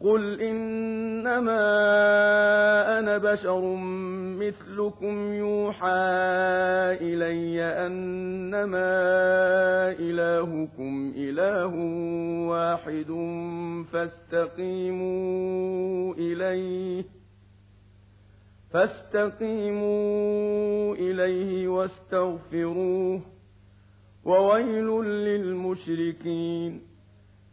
قل إنما أنا بشر مثلكم يوحى إلي أنما إلهكم إله واحد فاستقيموا إليه فاستقيموا إليه واستغفروه وويل للمشركين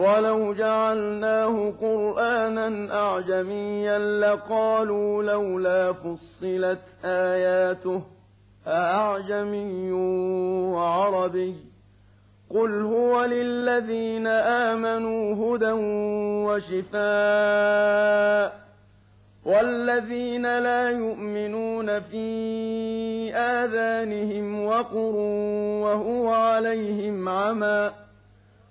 ولو جعلناه قرآنا أعجميا لقالوا لولا فصلت آياته أعجمي وعربي قل هو للذين آمنوا هدى وشفاء والذين لا يؤمنون في آذانهم وقر وهو عليهم عمى